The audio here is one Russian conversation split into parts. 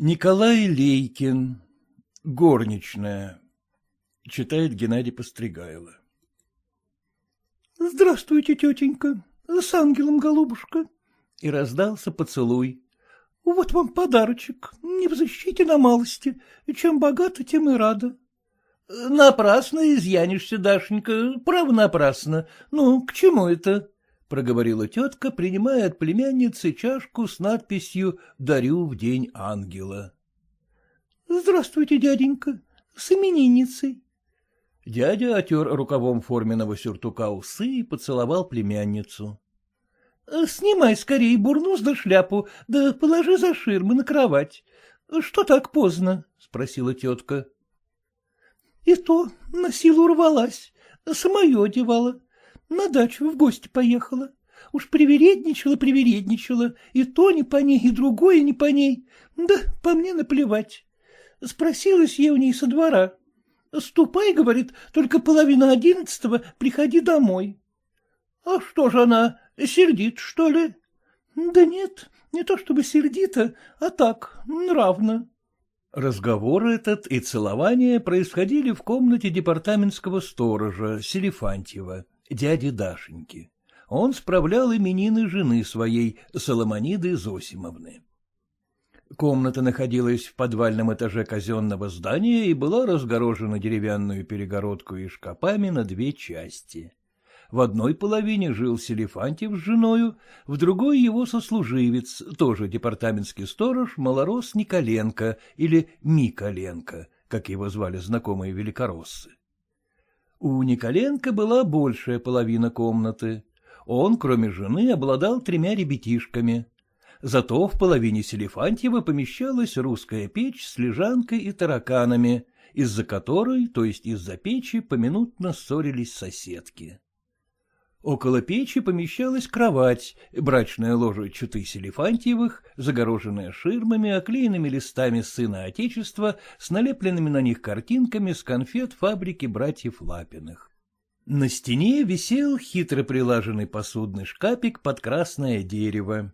Николай Лейкин. Горничная. Читает Геннадий Постригайло. Здравствуйте, тетенька. С ангелом, голубушка. И раздался поцелуй. Вот вам подарочек. Не взыщите на малости. Чем богата, тем и рада. Напрасно изъянешься, Дашенька, право напрасно. Ну, к чему это? — проговорила тетка, принимая от племянницы чашку с надписью «Дарю в день ангела». — Здравствуйте, дяденька, с именинницей. Дядя отер рукавом форменного сюртука усы и поцеловал племянницу. — Снимай скорее бурнус да шляпу, да положи за ширмы на кровать. Что так поздно? — спросила тетка. — И то на силу рвалась, самое одевала. На дачу в гости поехала. Уж привередничала, привередничала, и то не по ней, и другое не по ней. Да по мне наплевать. Спросилась я у ней со двора. Ступай, говорит, только половина одиннадцатого приходи домой. А что же она, сердит, что ли? Да нет, не то чтобы сердито, а так, нравно. Разговор этот и целование происходили в комнате департаментского сторожа Селифантьева дяди Дашеньки. Он справлял именины жены своей, Соломониды Зосимовны. Комната находилась в подвальном этаже казенного здания и была разгорожена деревянную перегородку и шкапами на две части. В одной половине жил Селифантьев с женою, в другой его сослуживец, тоже департаментский сторож, малорос Николенко или Миколенко, как его звали знакомые великороссы. У Николенко была большая половина комнаты. Он, кроме жены, обладал тремя ребятишками. Зато в половине Селифантьева помещалась русская печь с лежанкой и тараканами, из-за которой, то есть из-за печи, поминутно ссорились соседки. Около печи помещалась кровать, брачная ложа чуты Селифантьевых, загороженная ширмами, оклеенными листами сына Отечества, с налепленными на них картинками с конфет фабрики братьев Лапиных. На стене висел хитро прилаженный посудный шкапик под красное дерево.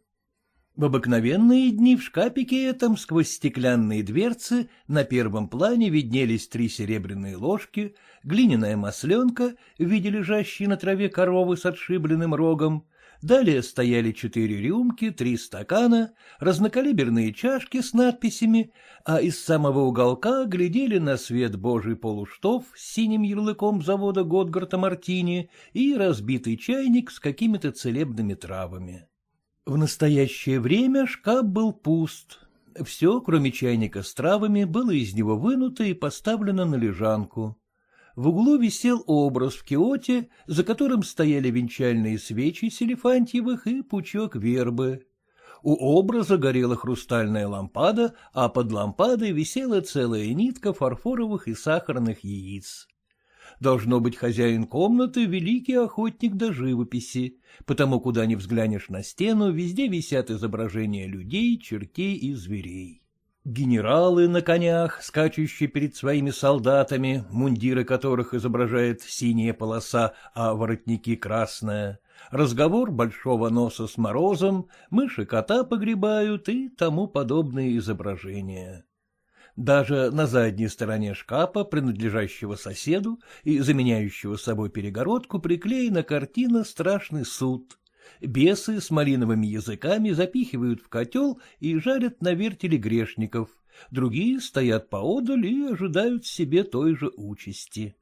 В обыкновенные дни в шкапике этом сквозь стеклянные дверцы на первом плане виднелись три серебряные ложки, глиняная масленка в виде лежащей на траве коровы с отшибленным рогом, далее стояли четыре рюмки, три стакана, разнокалиберные чашки с надписями, а из самого уголка глядели на свет божий полуштов с синим ярлыком завода Готгарта Мартини и разбитый чайник с какими-то целебными травами. В настоящее время шкаф был пуст. Все, кроме чайника с травами, было из него вынуто и поставлено на лежанку. В углу висел образ в киоте, за которым стояли венчальные свечи Селифантьевых и пучок вербы. У образа горела хрустальная лампада, а под лампадой висела целая нитка фарфоровых и сахарных яиц. Должно быть, хозяин комнаты — великий охотник до живописи, потому куда ни взглянешь на стену, везде висят изображения людей, чертей и зверей. Генералы на конях, скачущие перед своими солдатами, мундиры которых изображает синяя полоса, а воротники красная, разговор большого носа с морозом, мыши кота погребают и тому подобные изображения. Даже на задней стороне шкафа, принадлежащего соседу и заменяющего собой перегородку, приклеена картина «Страшный суд». Бесы с малиновыми языками запихивают в котел и жарят на вертеле грешников, другие стоят поодаль и ожидают себе той же участи.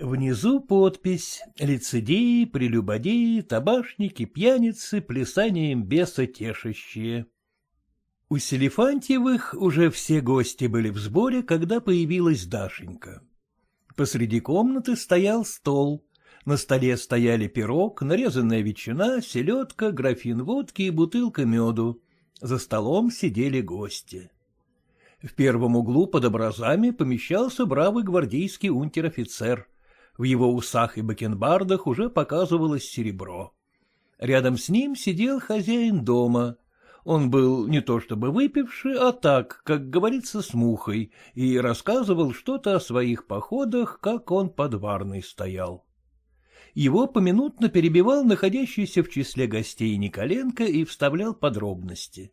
Внизу подпись «Лицедеи, прелюбодеи, табашники, пьяницы, плясанием беса тешащие». У Селифантьевых уже все гости были в сборе, когда появилась Дашенька. Посреди комнаты стоял стол. На столе стояли пирог, нарезанная ветчина, селедка, графин водки и бутылка меду. За столом сидели гости. В первом углу под образами помещался бравый гвардейский унтер-офицер. В его усах и бакенбардах уже показывалось серебро. Рядом с ним сидел хозяин дома — он был не то чтобы выпивший, а так, как говорится, с мухой, и рассказывал что-то о своих походах, как он под Варной стоял. Его поминутно перебивал находящийся в числе гостей Николенко и вставлял подробности.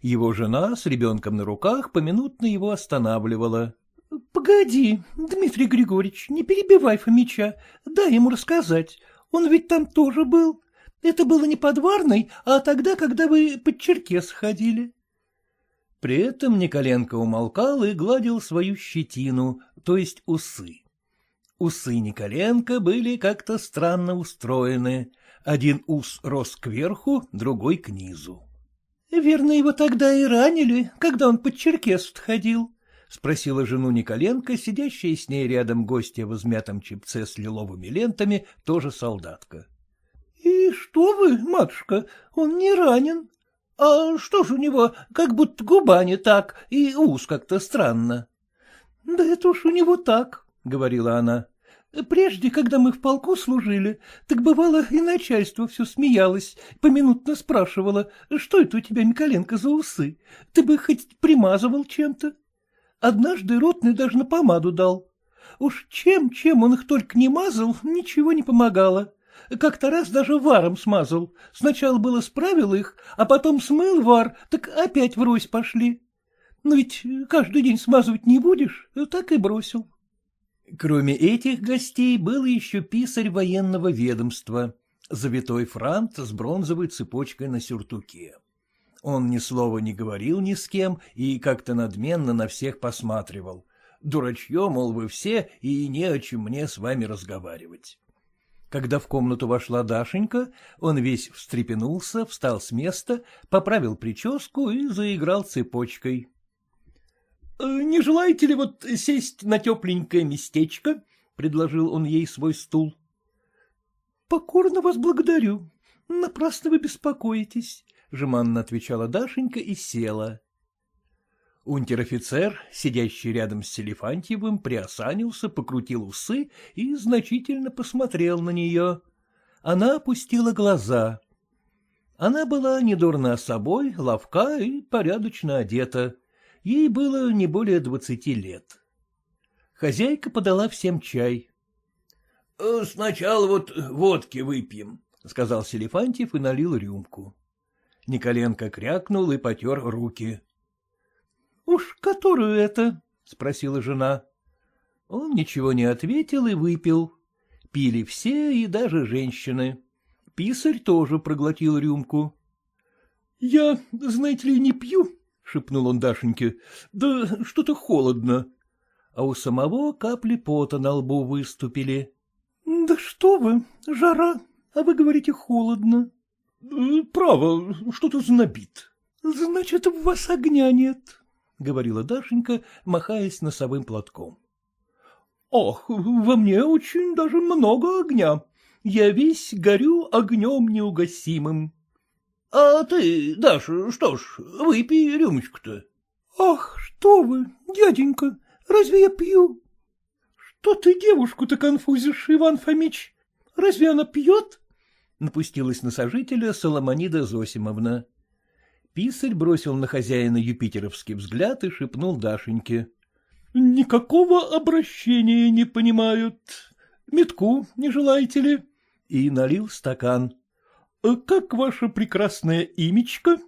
Его жена с ребенком на руках поминутно его останавливала. — Погоди, Дмитрий Григорьевич, не перебивай Фомича, дай ему рассказать. Он ведь там тоже был. Это было не под Варной, а тогда, когда вы под Черкес ходили. При этом Николенко умолкал и гладил свою щетину, то есть усы. Усы Николенко были как-то странно устроены. Один ус рос кверху, другой к низу. — Верно, его тогда и ранили, когда он под Черкест ходил, — спросила жену Николенко, сидящая с ней рядом гостья в измятом чепце с лиловыми лентами, тоже солдатка. — И что вы, матушка, он не ранен. А что ж у него, как будто губа не так, и ус как-то странно? — Да это уж у него так, — говорила она. — Прежде, когда мы в полку служили, так бывало и начальство все смеялось, поминутно спрашивало, что это у тебя, Миколенко, за усы? Ты бы хоть примазывал чем-то? Однажды ротный даже на помаду дал. Уж чем-чем он их только не мазал, ничего не помогало. Как-то раз даже варом смазал. Сначала было справил их, а потом смыл вар, так опять врозь пошли. Но ведь каждый день смазывать не будешь, так и бросил. Кроме этих гостей был еще писарь военного ведомства, завитой франт с бронзовой цепочкой на сюртуке. Он ни слова не говорил ни с кем и как-то надменно на всех посматривал. Дурачье, мол, вы все, и не о чем мне с вами разговаривать. Когда в комнату вошла Дашенька, он весь встрепенулся, встал с места, поправил прическу и заиграл цепочкой. «Э, — Не желаете ли вот сесть на тепленькое местечко? — предложил он ей свой стул. — Покорно вас благодарю. Напрасно вы беспокоитесь, жеманно отвечала Дашенька и села. Унтер-офицер, сидящий рядом с Селифантьевым, приосанился, покрутил усы и значительно посмотрел на нее. Она опустила глаза. Она была недурна собой, ловка и порядочно одета. Ей было не более двадцати лет. Хозяйка подала всем чай. «Э, — Сначала вот водки выпьем, — сказал Селифантьев и налил рюмку. Николенко крякнул и потер руки. — Уж которую это? — спросила жена. Он ничего не ответил и выпил. Пили все и даже женщины. Писарь тоже проглотил рюмку. — Я, знаете ли, не пью, — шепнул он Дашеньке. — Да что-то холодно. А у самого капли пота на лбу выступили. — Да что вы, жара, а вы говорите холодно. Право, что-то знобит. — Значит, у вас огня нет, — говорила Дашенька, махаясь носовым платком. — Ах, во мне очень даже много огня. Я весь горю огнем неугасимым. — А ты, Даша, что ж, выпей рюмочку-то. — Ах, что вы, дяденька, разве я пью? Что ты девушку-то конфузишь, Иван Фомич? Разве она пьет? — напустилась на сожителя Соломонида Зосимовна. Писарь бросил на хозяина юпитеровский взгляд и шепнул Дашеньке. — Никакого обращения не понимают. Метку не желаете ли? И налил стакан. — Как ваше прекрасное имечко?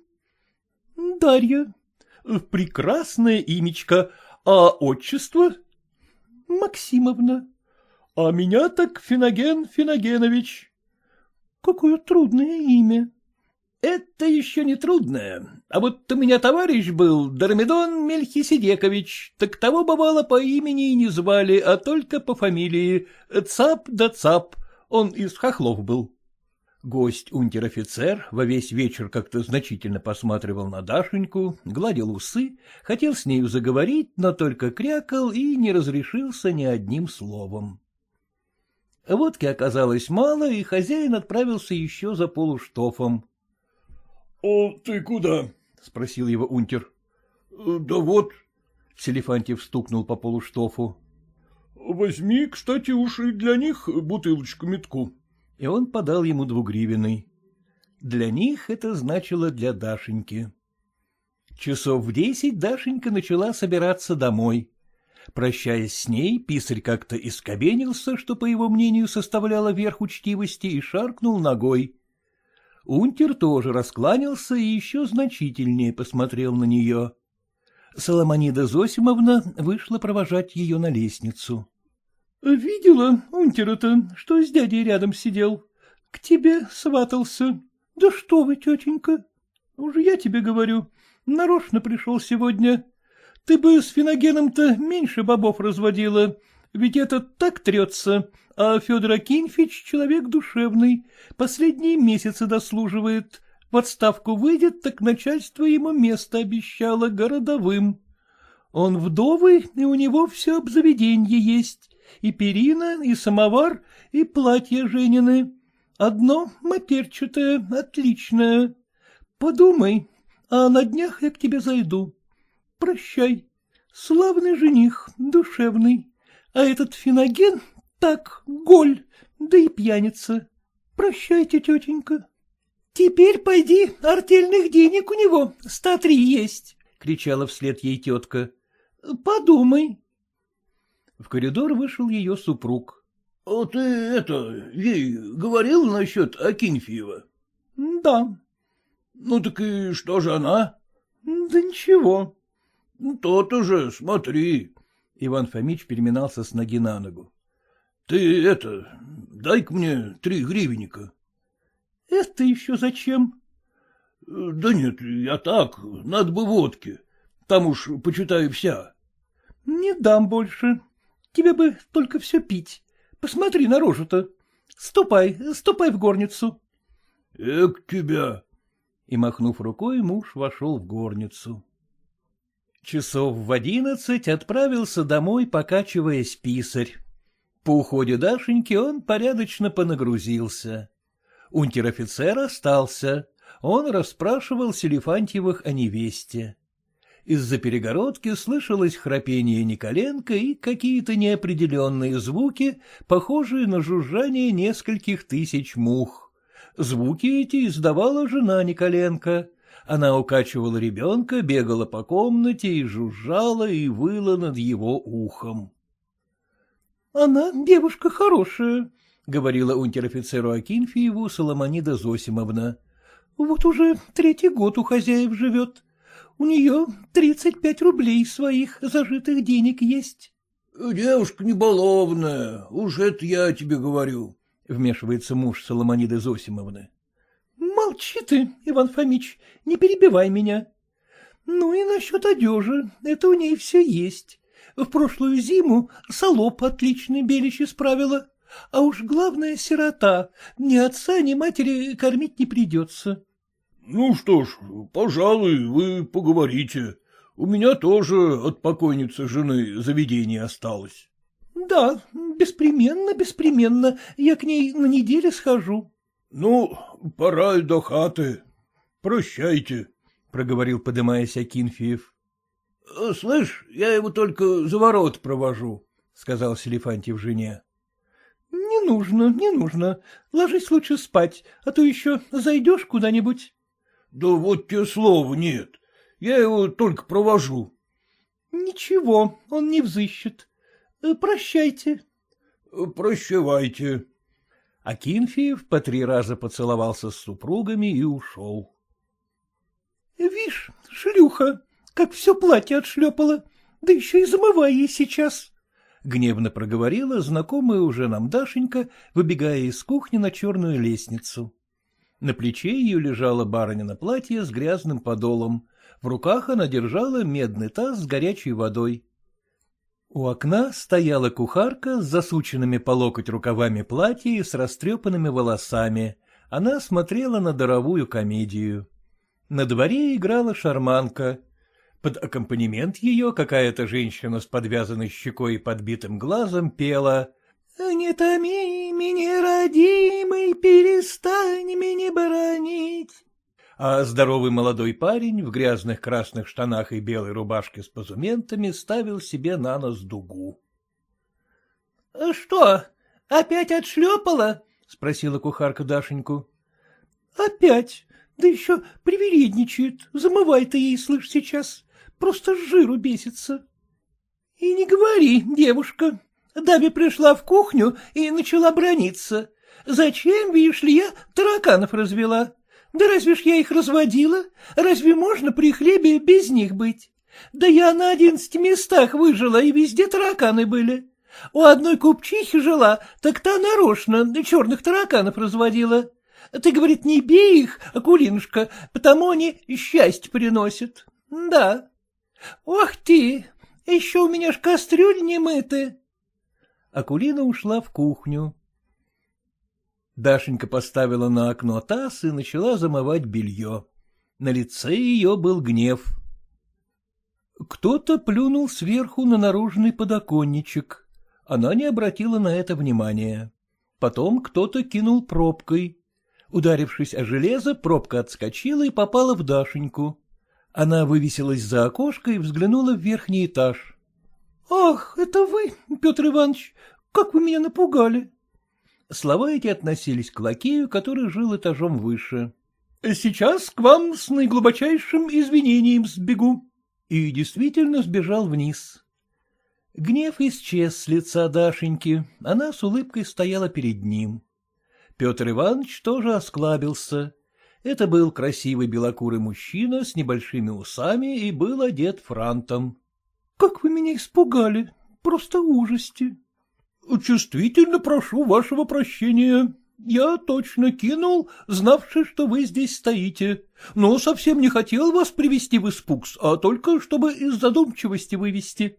— Дарья. — Прекрасное имечко. А отчество? — Максимовна. — А меня так Финоген Финогенович. Какое трудное имя. Это еще не трудное. А вот у меня товарищ был, Дормидон Мельхиседекович, так того, бывало, по имени и не звали, а только по фамилии. Цап да Цап, он из Хохлов был. Гость унтер-офицер во весь вечер как-то значительно посматривал на Дашеньку, гладил усы, хотел с нею заговорить, но только крякал и не разрешился ни одним словом. Водки оказалось мало, и хозяин отправился еще за полуштофом. — ты куда? — спросил его унтер. — Да вот. Селифантьев стукнул по полуштофу. — Возьми, кстати, уж и для них бутылочку метку. И он подал ему двугривенный. Для них это значило для Дашеньки. Часов в десять Дашенька начала собираться домой. Прощаясь с ней, писарь как-то искобенился, что, по его мнению, составляло верх учтивости, и шаркнул ногой. Унтер тоже раскланялся и еще значительнее посмотрел на нее. Соломонида Зосимовна вышла провожать ее на лестницу. — Видела унтера-то, что с дядей рядом сидел? К тебе сватался. Да что вы, тетенька? Уже я тебе говорю, нарочно пришел сегодня. Ты бы с Финогеном-то меньше бобов разводила, ведь этот так трется, а Федор Акинфич человек душевный, последние месяцы дослуживает, в отставку выйдет, так начальство ему место обещало городовым. Он вдовый, и у него все обзаведенье есть, и перина, и самовар, и платье Женины. Одно матерчатое, отличное. Подумай, а на днях я к тебе зайду. Прощай. Славный жених, душевный. А этот феноген так, голь, да и пьяница. Прощайте, тетенька. — Теперь пойди, артельных денег у него ста три есть, — кричала вслед ей тетка. — Подумай. В коридор вышел ее супруг. — А ты это, ей говорил насчет Акинфиева? — Да. — Ну так и что же она? — Да ничего. — То-то же, смотри. Иван Фомич переминался с ноги на ногу. — Ты это, дай-ка мне три гривенника. — Это еще зачем? — Да нет, я так, надо бы водки. Там уж, почитай, вся. — Не дам больше. Тебе бы только все пить. Посмотри на рожу-то. Ступай, ступай в горницу. — Эк тебя! И, махнув рукой, муж вошел в горницу. Часов в одиннадцать отправился домой, покачиваясь писарь. По уходе Дашеньки он порядочно понагрузился. Унтер-офицер остался. Он расспрашивал Селифантьевых о невесте. Из-за перегородки слышалось храпение Николенко и какие-то неопределенные звуки, похожие на жужжание нескольких тысяч мух. Звуки эти издавала жена Николенко. Она укачивала ребенка, бегала по комнате и жужжала и выла над его ухом. Она девушка хорошая, — говорила унтер-офицеру Акинфиеву Соломонида Зосимовна. — Вот уже третий год у хозяев живет. У нее тридцать пять рублей своих зажитых денег есть. — Девушка небалованная, уж это я тебе говорю, — вмешивается муж Соломониды Зосимовны. — Молчи ты, Иван Фомич, не перебивай меня. Ну и насчет одежи, это у ней все есть. В прошлую зиму солоп отличный белище справила, а уж главная сирота, ни отца, ни матери кормить не придется. — Ну что ж, пожалуй, вы поговорите. У меня тоже от покойницы жены заведение осталось. — Да, беспременно, беспременно, я к ней на неделе схожу. — Ну, пора и до хаты. Прощайте, — проговорил, подымаясь Акинфиев. — Слышь, я его только за ворот провожу, — сказал Селифантьев жене. — Не нужно, не нужно. Ложись лучше спать, а то еще зайдешь куда-нибудь. — Да вот тебе слова нет. Я его только провожу. — Ничего, он не взыщет. Прощайте. — Прощавайте. Акинфиев по три раза поцеловался с супругами и ушел. — Вишь, шлюха, как все платье отшлепала, да еще и замывай ей сейчас. Гневно проговорила знакомая уже нам Дашенька, выбегая из кухни на черную лестницу. На плече ее лежала барынина платье с грязным подолом. В руках она держала медный таз с горячей водой. У окна стояла кухарка с засученными по локоть рукавами платья и с растрепанными волосами. Она смотрела на даровую комедию. На дворе играла шарманка. Под аккомпанемент ее какая-то женщина с подвязанной щекой и подбитым глазом пела «Не томи меня, родимый, перестань меня боронить». А здоровый молодой парень в грязных красных штанах и белой рубашке с позументами ставил себе на нос дугу. — Что, опять отшлепала? — спросила кухарка Дашеньку. — Опять, да еще привередничает, замывай ты ей, слышь, сейчас. Просто жиру бесится. — И не говори, девушка. Даби пришла в кухню и начала брониться. Зачем, видишь ли, я тараканов развела? Да разве ж я их разводила? Разве можно при хлебе без них быть? Да я на одиннадцати местах выжила, и везде тараканы были. У одной купчихи жила, так та нарочно черных тараканов разводила. Ты, говорит, не бей их, Акулинушка, потому они счастье приносят. Да. Ох ты, еще у меня ж кастрюль не мыты. Акулина ушла в кухню. Дашенька поставила на окно таз и начала замывать белье. На лице ее был гнев. Кто-то плюнул сверху на наружный подоконничек. Она не обратила на это внимания. Потом кто-то кинул пробкой. Ударившись о железо, пробка отскочила и попала в Дашеньку. Она вывесилась за окошко и взглянула в верхний этаж. — Ах, это вы, Петр Иванович, как вы меня напугали! Слова эти относились к лакею, который жил этажом выше. — Сейчас к вам с наиглубочайшим извинением сбегу. И действительно сбежал вниз. Гнев исчез с лица Дашеньки, она с улыбкой стояла перед ним. Петр Иванович тоже осклабился. Это был красивый белокурый мужчина с небольшими усами и был одет франтом. — Как вы меня испугали! Просто ужасти! — Чувствительно прошу вашего прощения. Я точно кинул, знавши, что вы здесь стоите, но совсем не хотел вас привести в испуг, а только чтобы из задумчивости вывести.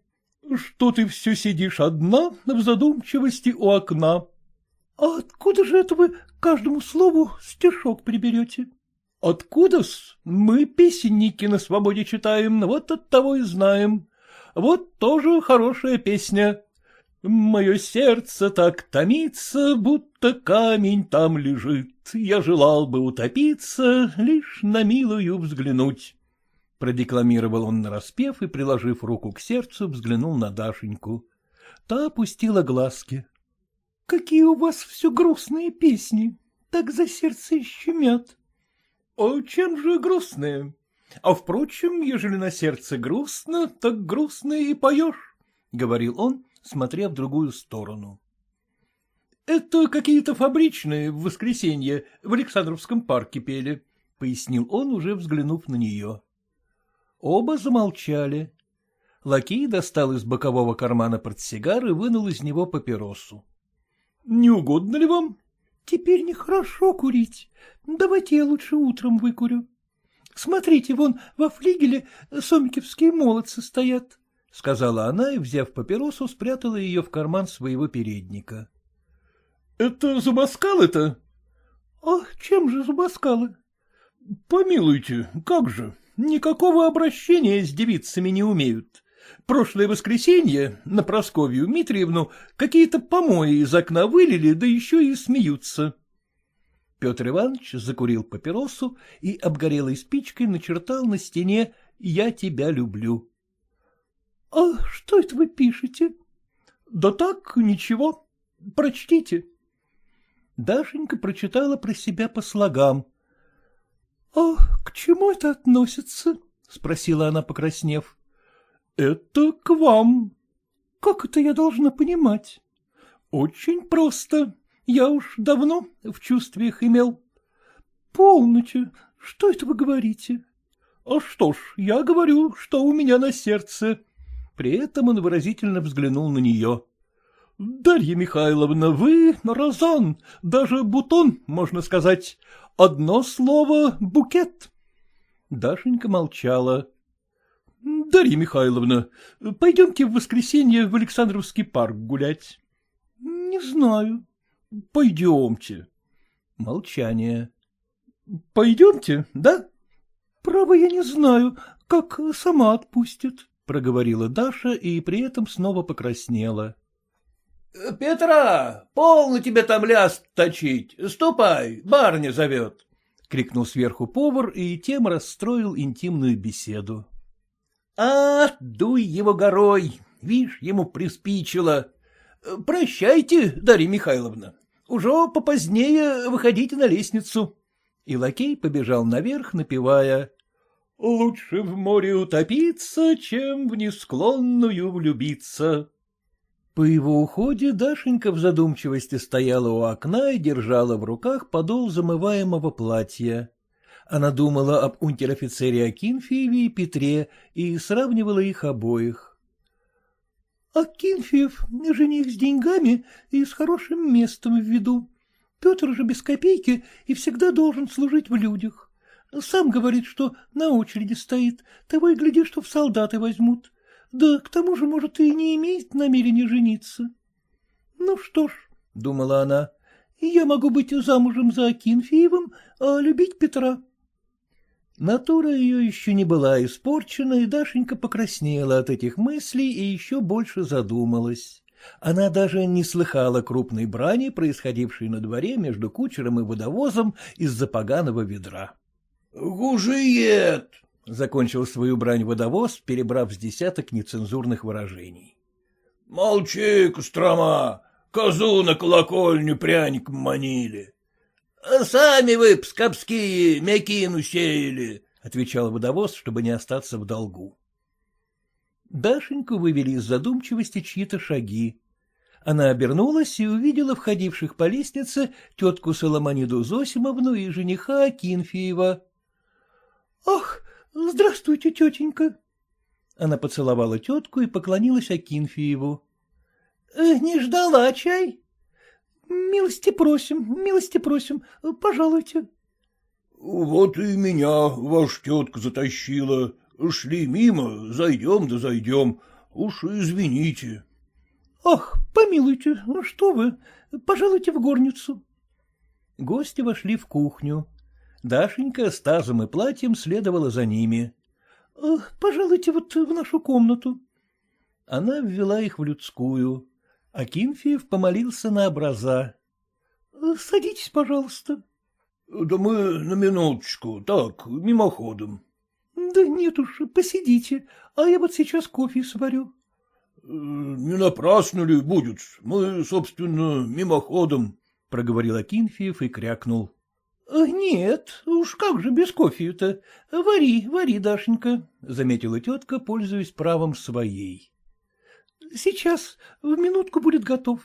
Что ты все сидишь одна в задумчивости у окна? — А откуда же это вы каждому слову стишок приберете? — Откуда-с? Мы песенники на свободе читаем, вот от того и знаем. Вот тоже хорошая песня. Мое сердце так томится, будто камень там лежит. Я желал бы утопиться, лишь на милую взглянуть. Продекламировал он нараспев и, приложив руку к сердцу, взглянул на Дашеньку. Та опустила глазки. — Какие у вас все грустные песни, так за сердце щемят. — А чем же грустные? А, впрочем, ежели на сердце грустно, так грустно и поешь, — говорил он, смотря в другую сторону. — Это какие-то фабричные в воскресенье в Александровском парке пели, — пояснил он, уже взглянув на нее. Оба замолчали. Лакей достал из бокового кармана портсигар и вынул из него папиросу. — Не угодно ли вам? — Теперь нехорошо курить. Давайте я лучше утром выкурю. Смотрите, вон во флигеле сомикевские молодцы стоят. — сказала она и, взяв папиросу, спрятала ее в карман своего передника. — Это зубоскалы-то? — Ах, чем же зубоскалы? — Помилуйте, как же, никакого обращения с девицами не умеют. Прошлое воскресенье на Просковью Митриевну какие-то помои из окна вылили, да еще и смеются. Петр Иванович закурил папиросу и обгорелой спичкой начертал на стене «Я тебя люблю». — А что это вы пишете? — Да так, ничего. Прочтите. Дашенька прочитала про себя по слогам. — А к чему это относится? — спросила она, покраснев. — Это к вам. — Как это я должна понимать? — Очень просто. Я уж давно в чувствиях имел. — Полночи, что это вы говорите? — А что ж, я говорю, что у меня на сердце. При этом он выразительно взглянул на нее. — Дарья Михайловна, вы розан, даже бутон, можно сказать. Одно слово — букет. Дашенька молчала. — Дарья Михайловна, пойдемте в воскресенье в Александровский парк гулять. — Не знаю. — Пойдемте. Молчание. — Пойдемте, да? — Право, я не знаю, как сама отпустит проговорила Даша и при этом снова покраснела. — Петра, полно тебе там ляст точить. Ступай, барня зовет. — крикнул сверху повар и тем расстроил интимную беседу. — А, дуй его горой, вишь, ему приспичило. Прощайте, Дарья Михайловна, уже попозднее выходите на лестницу. И лакей побежал наверх, напевая Лучше в море утопиться, чем в несклонную влюбиться. По его уходе Дашенька в задумчивости стояла у окна и держала в руках подол замываемого платья. Она думала об унтер-офицере Акинфееве и Петре и сравнивала их обоих. — Акинфеев — жених с деньгами и с хорошим местом в виду. Петр же без копейки и всегда должен служить в людях. Сам говорит, что на очереди стоит, того и гляди, что в солдаты возьмут. Да к тому же, может, и не имеет намерения жениться. Ну что ж, — думала она, — я могу быть замужем за Акинфеевым, а любить Петра. Натура ее еще не была испорчена, и Дашенька покраснела от этих мыслей и еще больше задумалась. Она даже не слыхала крупной брани, происходившей на дворе между кучером и водовозом из-за поганого ведра. — Гужиет! — закончил свою брань водовоз, перебрав с десяток нецензурных выражений. — Молчи, Кострома! Козу на колокольню пряником манили. — Сами вы, пскопские, мякину сеяли, — отвечал водовоз, чтобы не остаться в долгу. Дашеньку вывели из задумчивости чьи-то шаги. Она обернулась и увидела входивших по лестнице тетку Соломониду Зосимовну и жениха Акинфеева. — Ах, здравствуйте, тетенька! Она поцеловала тетку и поклонилась Акинфееву. — Не ждала чай? — Милости просим, милости просим, пожалуйте. — Вот и меня ваша тетка затащила. Шли мимо, зайдем да зайдем. Уж извините. — Ах, помилуйте, ну что вы, пожалуйте в горницу. Гости вошли в кухню. Дашенька с тазом и платьем следовала за ними. — Пожалуйте вот в нашу комнату. Она ввела их в людскую. Акинфеев помолился на образа. — Садитесь, пожалуйста. — Да мы на минуточку, так, мимоходом. — Да нет уж, посидите, а я вот сейчас кофе сварю. — Не напрасно ли будет? Мы, собственно, мимоходом, — проговорил Акинфеев и крякнул. — Нет, уж как же без кофе-то? Вари, вари, Дашенька, — заметила тетка, пользуясь правом своей. — Сейчас, в минутку будет готов.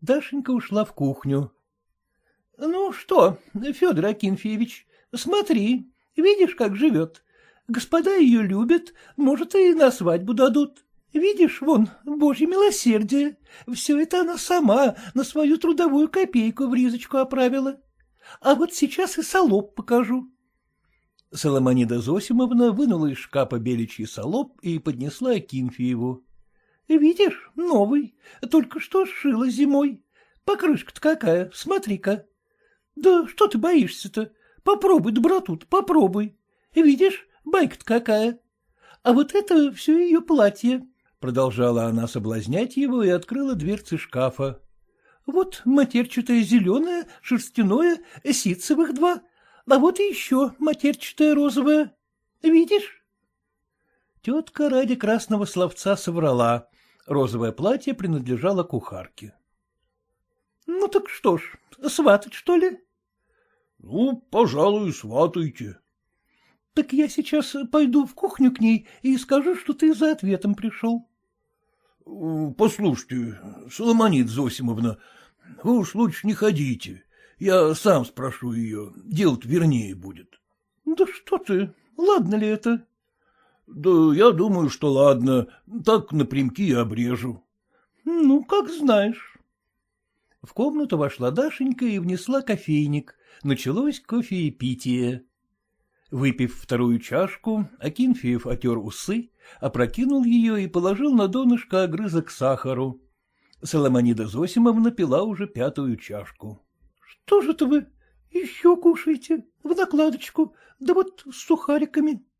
Дашенька ушла в кухню. — Ну что, Федор Акинфеевич, смотри, видишь, как живет. Господа ее любят, может, и на свадьбу дадут. Видишь, вон, божье милосердие. Все это она сама на свою трудовую копейку в ризочку оправила. А вот сейчас и солоп покажу. Соломонида Зосимовна вынула из шкафа беличий солоп и поднесла Акинфееву. — Видишь, новый, только что сшила зимой. Покрышка-то какая, смотри-ка. Да что ты боишься-то? Попробуй доброту попробуй. Видишь, байка-то какая. А вот это все ее платье. Продолжала она соблазнять его и открыла дверцы шкафа. Вот матерчатое зеленое, шерстяное, ситцевых два, а вот еще матерчатое розовое. Видишь? Тетка ради красного словца соврала, Розовое платье принадлежало кухарке. — Ну так что ж, сватать, что ли? — Ну, пожалуй, сватайте. — Так я сейчас пойду в кухню к ней и скажу, что ты за ответом пришел. — Послушайте, Соломонит Зосимовна, вы уж лучше не ходите. Я сам спрошу ее, делать вернее будет. — Да что ты, ладно ли это? — Да я думаю, что ладно, так напрямки и обрежу. — Ну, как знаешь. В комнату вошла Дашенька и внесла кофейник. Началось кофеепитие. Выпив вторую чашку, Акинфеев отер усы, опрокинул ее и положил на донышко огрызок сахару. Соломонида Зосимовна пила уже пятую чашку. — Что же это вы еще кушаете? В накладочку, да вот с сухариками. —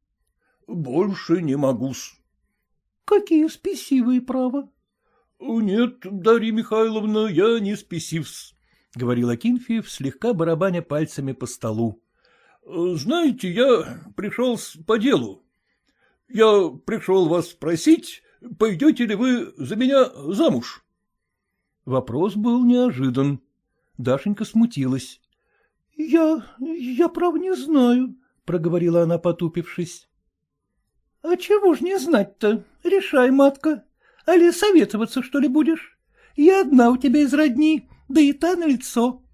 Больше не могу-с. — Какие спесивые, право? — Нет, Дарья Михайловна, я не спесив-с, — говорил Акинфеев, слегка барабаня пальцами по столу. — Знаете, я пришел по делу. Я пришел вас спросить, пойдете ли вы за меня замуж? Вопрос был неожидан. Дашенька смутилась. — Я... я, прав не знаю, — проговорила она, потупившись. — А чего ж не знать-то? Решай, матка. Али советоваться, что ли, будешь? Я одна у тебя из родни, да и та на лицо.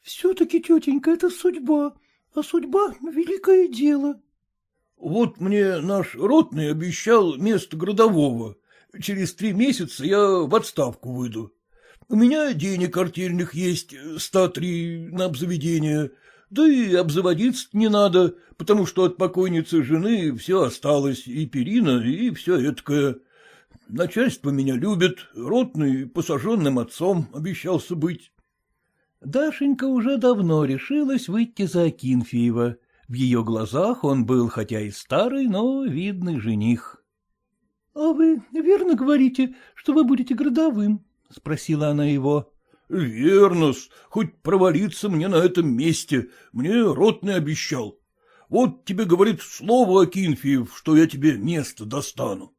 Все-таки, тетенька, это судьба. А судьба — великое дело. — Вот мне наш ротный обещал место городового. Через три месяца я в отставку выйду. У меня денег артельных есть, ста три на обзаведение, да и обзаводиться не надо, потому что от покойницы жены все осталось, и перина, и все эткое. Начальство меня любит, ротный посаженным отцом обещался быть. Дашенька уже давно решилась выйти за Акинфеева. В ее глазах он был хотя и старый, но видный жених. — А вы верно говорите, что вы будете городовым? — спросила она его. — Верно-с, хоть провалиться мне на этом месте, мне ротный обещал. Вот тебе говорит слово, Акинфеев, что я тебе место достану.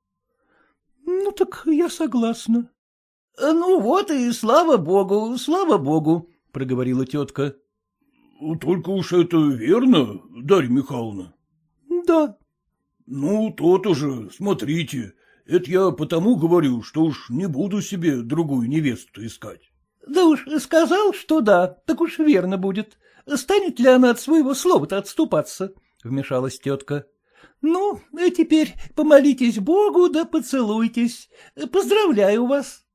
— Ну так я согласна. — Ну вот и слава богу, слава богу, — проговорила тетка. — Только уж это верно, Дарья Михайловна? — Да. — Ну, то уже, смотрите, это я потому говорю, что уж не буду себе другую невесту искать. — Да уж сказал, что да, так уж верно будет. Станет ли она от своего слова-то отступаться? — вмешалась тетка. — Ну, а теперь помолитесь Богу да поцелуйтесь. Поздравляю вас.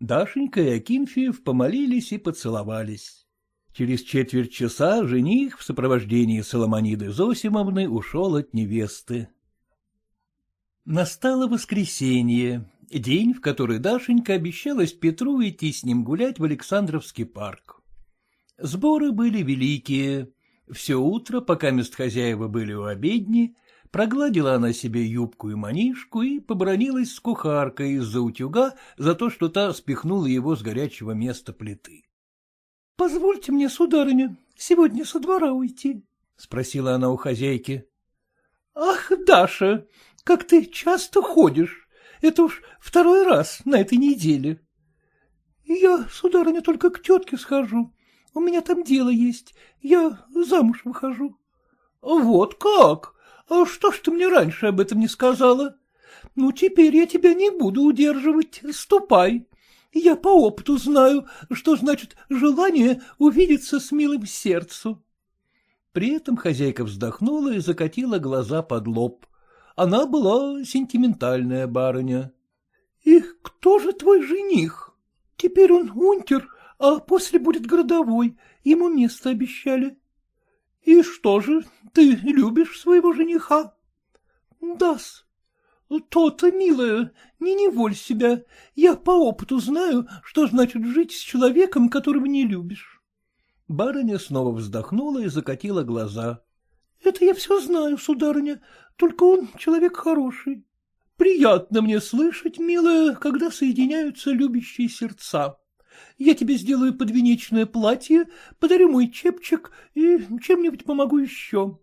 Дашенька и Акинфеев помолились и поцеловались. Через четверть часа жених в сопровождении Соломониды Зосимовны ушел от невесты. Настало воскресенье, день, в который Дашенька обещалась Петру идти с ним гулять в Александровский парк. Сборы были великие. Все утро, пока мест хозяева были у обедни, Прогладила она себе юбку и манишку и побронилась с кухаркой из-за утюга за то, что та спихнула его с горячего места плиты. — Позвольте мне, сударыня, сегодня со двора уйти, — спросила она у хозяйки. — Ах, Даша, как ты часто ходишь. Это уж второй раз на этой неделе. — Я, сударыня, только к тетке схожу. У меня там дело есть. Я замуж выхожу. — Вот как? А что ж ты мне раньше об этом не сказала? Ну, теперь я тебя не буду удерживать, ступай. Я по опыту знаю, что значит желание увидеться с милым сердцу. При этом хозяйка вздохнула и закатила глаза под лоб. Она была сентиментальная барыня. — И кто же твой жених? Теперь он унтер, а после будет городовой, ему место обещали. — И что же, ты любишь своего жениха? — Да-с. — То-то, милая, не неволь себя. Я по опыту знаю, что значит жить с человеком, которого не любишь. Барыня снова вздохнула и закатила глаза. — Это я все знаю, сударыня, только он человек хороший. Приятно мне слышать, милая, когда соединяются любящие сердца. Я тебе сделаю подвенечное платье, подарю мой чепчик и чем-нибудь помогу еще.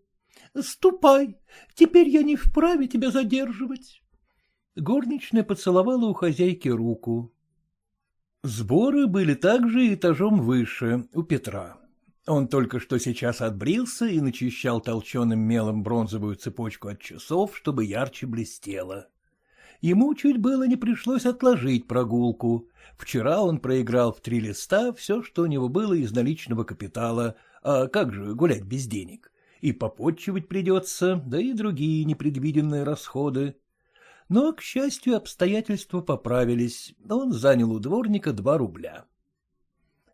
Ступай, теперь я не вправе тебя задерживать. Горничная поцеловала у хозяйки руку. Сборы были также этажом выше, у Петра. Он только что сейчас отбрился и начищал толченым мелом бронзовую цепочку от часов, чтобы ярче блестело ему чуть было не пришлось отложить прогулку. Вчера он проиграл в три листа все, что у него было из наличного капитала, а как же гулять без денег? И попотчевать придется, да и другие непредвиденные расходы. Но, к счастью, обстоятельства поправились, он занял у дворника два рубля.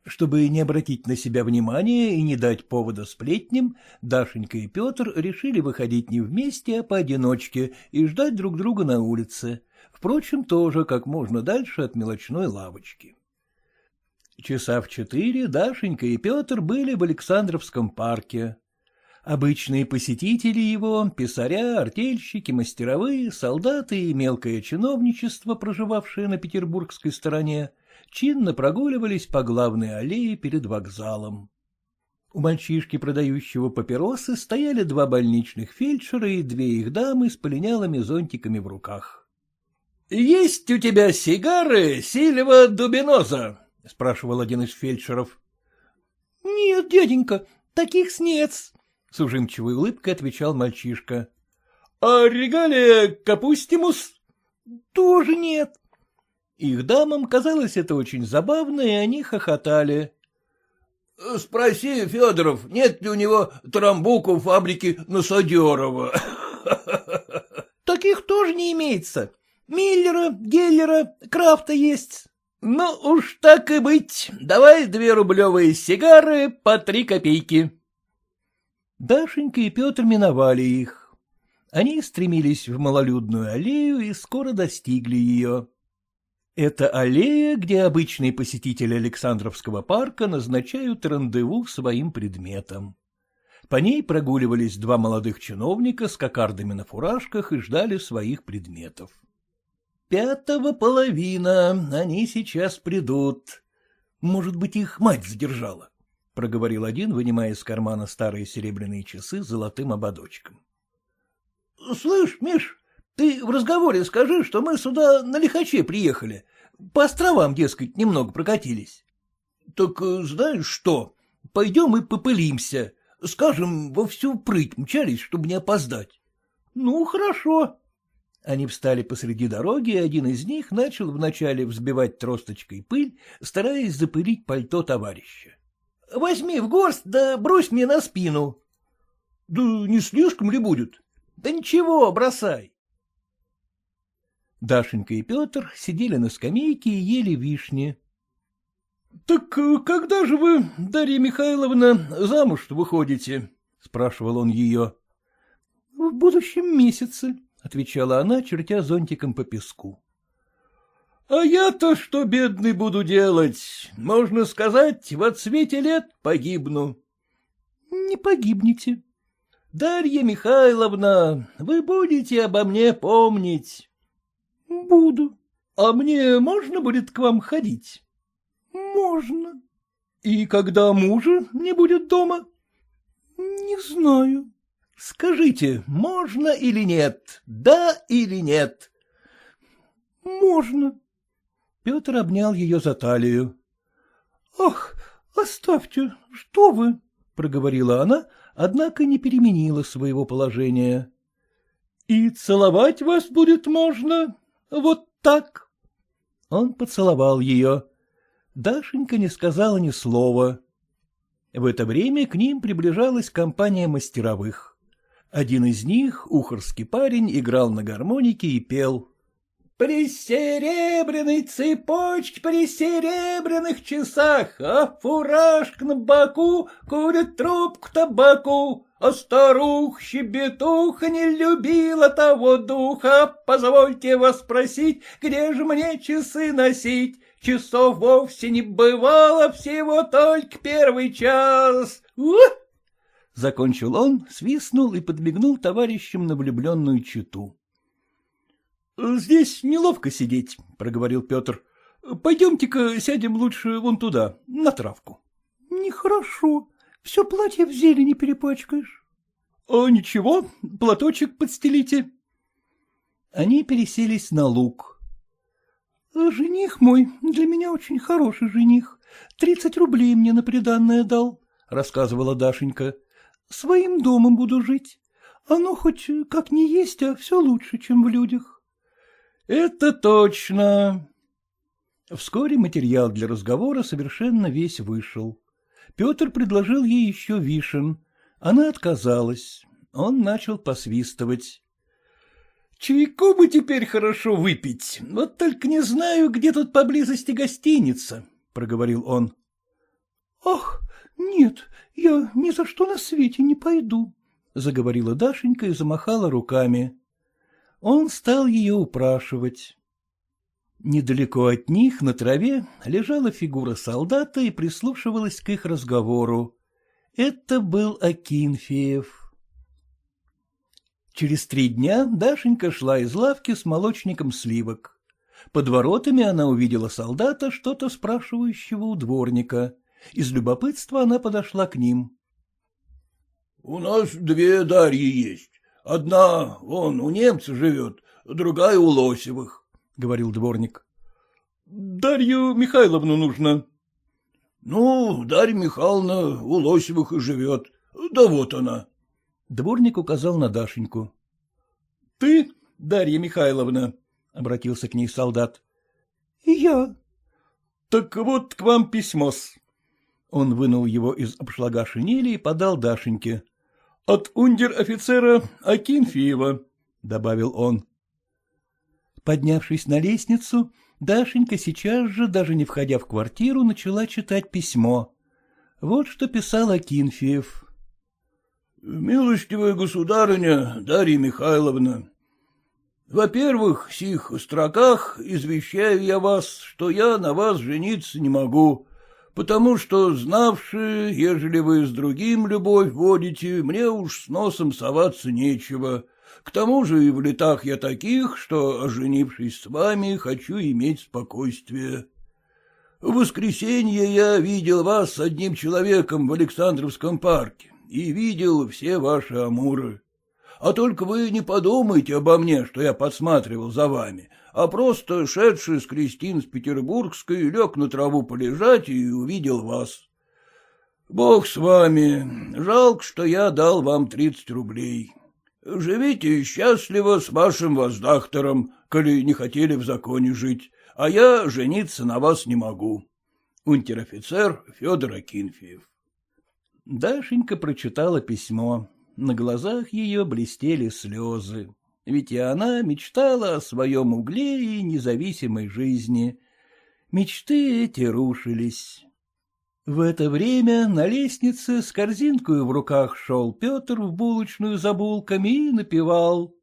Чтобы не обратить на себя внимания и не дать повода сплетням, Дашенька и Петр решили выходить не вместе, а поодиночке и ждать друг друга на улице, впрочем, тоже как можно дальше от мелочной лавочки. Часа в четыре Дашенька и Петр были в Александровском парке. Обычные посетители его, писаря, артельщики, мастеровые, солдаты и мелкое чиновничество, проживавшее на петербургской стороне, чинно прогуливались по главной аллее перед вокзалом. У мальчишки, продающего папиросы, стояли два больничных фельдшера и две их дамы с полинялыми зонтиками в руках. — Есть у тебя сигары Сильва Дубиноза? — спрашивал один из фельдшеров. — Нет, дяденька, таких снец, — с ужимчивой улыбкой отвечал мальчишка. — А регалия капустимус? — Тоже нет. Их дамам казалось это очень забавно, и они хохотали. — Спроси, Федоров, нет ли у него трамбука в фабрике Насадерова. — Таких тоже не имеется. Миллера, Геллера, Крафта есть. — Ну уж так и быть, давай две рублевые сигары по три копейки. Дашенька и Петр миновали их. Они стремились в малолюдную аллею и скоро достигли ее. Это аллея, где обычные посетители Александровского парка назначают рандеву своим предметам. По ней прогуливались два молодых чиновника с кокардами на фуражках и ждали своих предметов. Пятого половина, они сейчас придут. Может быть, их мать задержала, — проговорил один, вынимая из кармана старые серебряные часы с золотым ободочком. — Слышь, Миш, ты в разговоре скажи, что мы сюда на лихаче приехали. По островам, дескать, немного прокатились. — Так э, знаешь что, пойдем и попылимся. Скажем, во всю прыть мчались, чтобы не опоздать. — Ну, хорошо. Они встали посреди дороги, и один из них начал вначале взбивать тросточкой пыль, стараясь запылить пальто товарища. — Возьми в горсть, да брось мне на спину. — Да не слишком ли будет? — Да ничего, бросай. Дашенька и Петр сидели на скамейке и ели вишни. — Так э, когда же вы, Дарья Михайловна, замуж выходите? — спрашивал он ее. — В будущем месяце, — отвечала она, чертя зонтиком по песку. — А я-то что, бедный, буду делать? Можно сказать, в отсвете лет погибну. — Не погибнете. — Дарья Михайловна, вы будете обо мне помнить. — Буду. — А мне можно будет к вам ходить? — Можно. — И когда мужа не будет дома? — Не знаю. — Скажите, можно или нет, да или нет? — Можно. Петр обнял ее за талию. — Ах, оставьте, что вы? — проговорила она, однако не переменила своего положения. — И целовать вас будет можно? Вот так. Он поцеловал ее. Дашенька не сказала ни слова. В это время к ним приближалась компания мастеровых. Один из них, ухорский парень, играл на гармонике и пел. При серебряной цепочке, при серебряных часах, а фуражка на боку курит трубку табаку. А старух-щебетуха не любила того духа. Позвольте вас спросить, где же мне часы носить? Часов вовсе не бывало, всего только первый час. Закончил он, свистнул и подмигнул товарищам на влюбленную читу. — Здесь неловко сидеть, — проговорил Петр. — Пойдемте-ка сядем лучше вон туда, на травку. — Нехорошо. Все платье в зелени перепачкаешь. — А ничего, платочек подстелите. Они переселись на луг. — Жених мой, для меня очень хороший жених. Тридцать рублей мне на приданное дал, — рассказывала Дашенька. — Своим домом буду жить. Оно хоть как не есть, а все лучше, чем в людях. — Это точно. Вскоре материал для разговора совершенно весь вышел. Петр предложил ей еще вишен. Она отказалась. Он начал посвистывать. — Чайку бы теперь хорошо выпить, вот только не знаю, где тут поблизости гостиница, — проговорил он. — Ах, нет, я ни за что на свете не пойду, — заговорила Дашенька и замахала руками. Он стал ее упрашивать. Недалеко от них, на траве, лежала фигура солдата и прислушивалась к их разговору. Это был Акинфеев. Через три дня Дашенька шла из лавки с молочником сливок. Под воротами она увидела солдата, что-то спрашивающего у дворника. Из любопытства она подошла к ним. — У нас две Дарьи есть. Одна, он, у немца живет, другая у Лосевых. — говорил дворник. — Дарью Михайловну нужно. — Ну, Дарья Михайловна у Лосевых и живет. Да вот она. Дворник указал на Дашеньку. — Ты, Дарья Михайловна? — обратился к ней солдат. — Я. — Так вот к вам письмо-с. Он вынул его из обшлага шинели и подал Дашеньке. — От унтер-офицера Акинфиева, — добавил он. Поднявшись на лестницу, Дашенька сейчас же, даже не входя в квартиру, начала читать письмо. Вот что писал Акинфиев. — Милостивая государыня Дарья Михайловна, во-первых, в сих строках извещаю я вас, что я на вас жениться не могу, потому что, знавши, ежели вы с другим любовь водите, мне уж с носом соваться нечего. К тому же и в летах я таких, что, оженившись с вами, хочу иметь спокойствие. В воскресенье я видел вас с одним человеком в Александровском парке и видел все ваши амуры. А только вы не подумайте обо мне, что я подсматривал за вами, а просто шедший с Кристин с Петербургской лег на траву полежать и увидел вас. Бог с вами, жалко, что я дал вам тридцать рублей. Живите счастливо с вашим воздахтором, коли не хотели в законе жить, а я жениться на вас не могу. Унтер-офицер Федор Акинфеев. Дашенька прочитала письмо. На глазах ее блестели слезы. Ведь и она мечтала о своем угле и независимой жизни. Мечты эти рушились. В это время на лестнице с корзинкой в руках шел Петр в булочную за булками и напевал.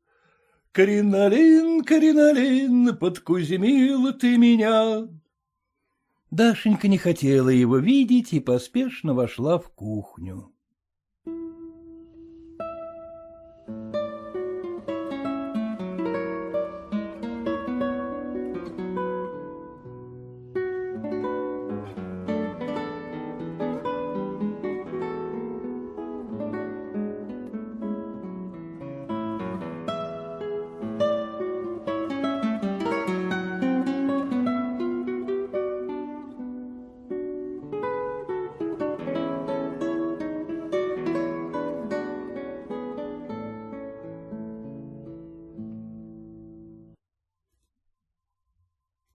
«Кариналин, Кариналин, подкуземила ты меня!» Дашенька не хотела его видеть и поспешно вошла в кухню.